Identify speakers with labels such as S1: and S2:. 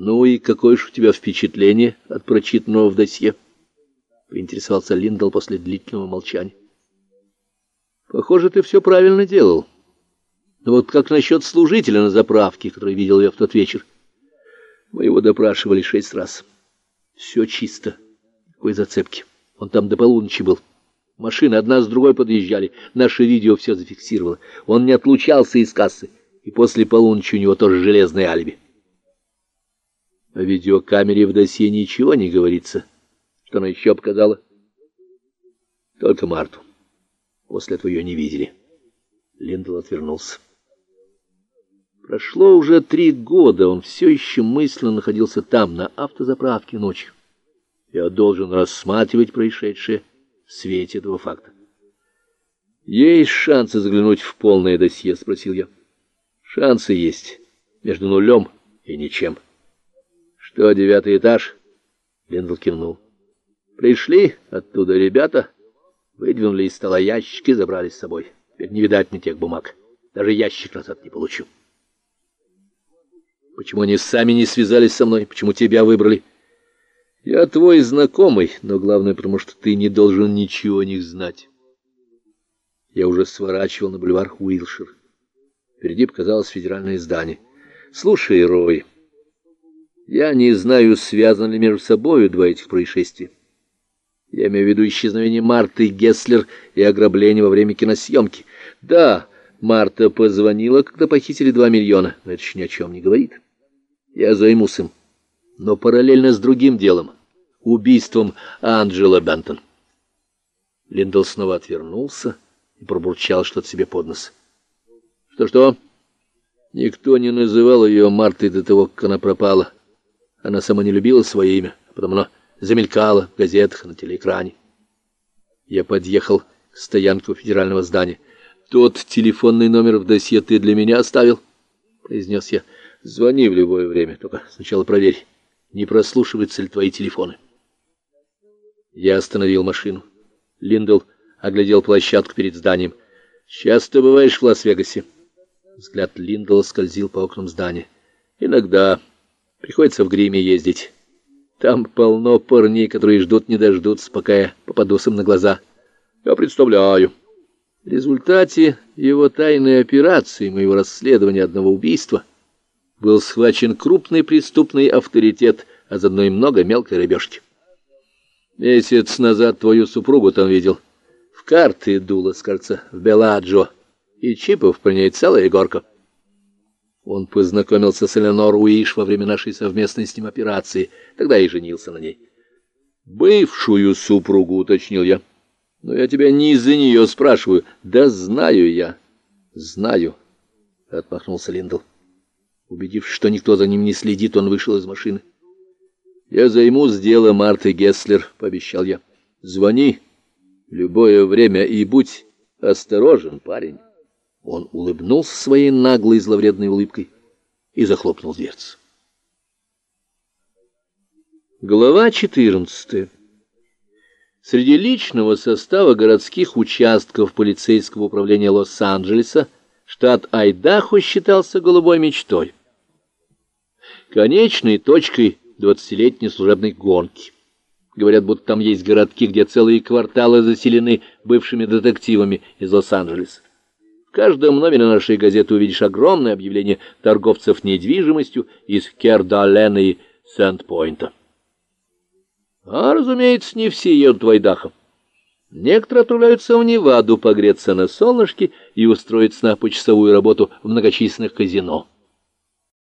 S1: «Ну и какое же у тебя впечатление от прочитанного в досье?» — поинтересовался Линдл после длительного молчания. «Похоже, ты все правильно делал. Но вот как насчет служителя на заправке, который видел я в тот вечер? Мы его допрашивали шесть раз. Все чисто. Какой зацепки. Он там до полуночи был. Машины одна с другой подъезжали. Наше видео все зафиксировало. Он не отлучался из кассы. И после полуночи у него тоже железное алиби. О видеокамере в досье ничего не говорится. Что она еще показала? Только Марту. После этого ее не видели. Линдл отвернулся. Прошло уже три года, он все еще мысленно находился там, на автозаправке ночью. Я должен рассматривать происшедшее в свете этого факта. «Есть шансы заглянуть в полное досье?» — спросил я. «Шансы есть. Между нулем и ничем». «Что, девятый этаж?» Лендл кивнул. «Пришли оттуда ребята, выдвинули из стола ящики, забрали с собой. Теперь не видать мне тех бумаг. Даже ящик назад не получу». «Почему они сами не связались со мной? Почему тебя выбрали?» «Я твой знакомый, но главное, потому что ты не должен ничего о них знать». Я уже сворачивал на бульвар Уилшир. Впереди показалось федеральное здание. «Слушай, Рой...» Я не знаю, связаны ли между собой два этих происшествия. Я имею в виду исчезновение Марты Гесслер и ограбление во время киносъемки. Да, Марта позвонила, когда похитили два миллиона, но это еще ни о чем не говорит. Я займусь им, но параллельно с другим делом, убийством Анджела Бентон. Линдл снова отвернулся и пробурчал что-то себе под нос. Что-что? Никто не называл ее Мартой до того, как она пропала. Она сама не любила свое имя, а потом оно замелькало в газетах, на телеэкране. Я подъехал к стоянке у федерального здания. «Тот телефонный номер в досье ты для меня оставил?» — произнес я. «Звони в любое время, только сначала проверь, не прослушиваются ли твои телефоны». Я остановил машину. Линдл оглядел площадку перед зданием. «Часто бываешь в Лас-Вегасе?» Взгляд Линдла скользил по окнам здания. «Иногда...» Приходится в гриме ездить. Там полно парней, которые ждут не дождутся, пока я попаду им на глаза. Я представляю. В результате его тайной операции, моего расследования одного убийства, был схвачен крупный преступный авторитет, а заодно и много мелкой рыбешки. Месяц назад твою супругу там видел. В карты дула, кажется, в Беладжо. И чипов про ней целая горка. Он познакомился с Эленор Уиш во время нашей совместной с ним операции, тогда и женился на ней. «Бывшую супругу», — уточнил я. «Но я тебя не из-за нее спрашиваю». «Да знаю я». «Знаю», — отмахнулся Линдл. Убедившись, что никто за ним не следит, он вышел из машины. «Я займусь делом Марты Гесслер», — пообещал я. «Звони любое время и будь осторожен, парень». Он улыбнулся своей наглой зловредной улыбкой и захлопнул дверцу. Глава 14. Среди личного состава городских участков полицейского управления Лос-Анджелеса штат Айдахо считался голубой мечтой. Конечной точкой двадцатилетней служебной гонки. Говорят, будто там есть городки, где целые кварталы заселены бывшими детективами из Лос-Анджелеса. В каждом номере нашей газеты увидишь огромное объявление торговцев недвижимостью из Кердалена и Сент-Пойнта. А, разумеется, не все едут в Айдахо. Некоторые отправляются в Неваду погреться на солнышке и устроиться на почасовую работу в многочисленных казино.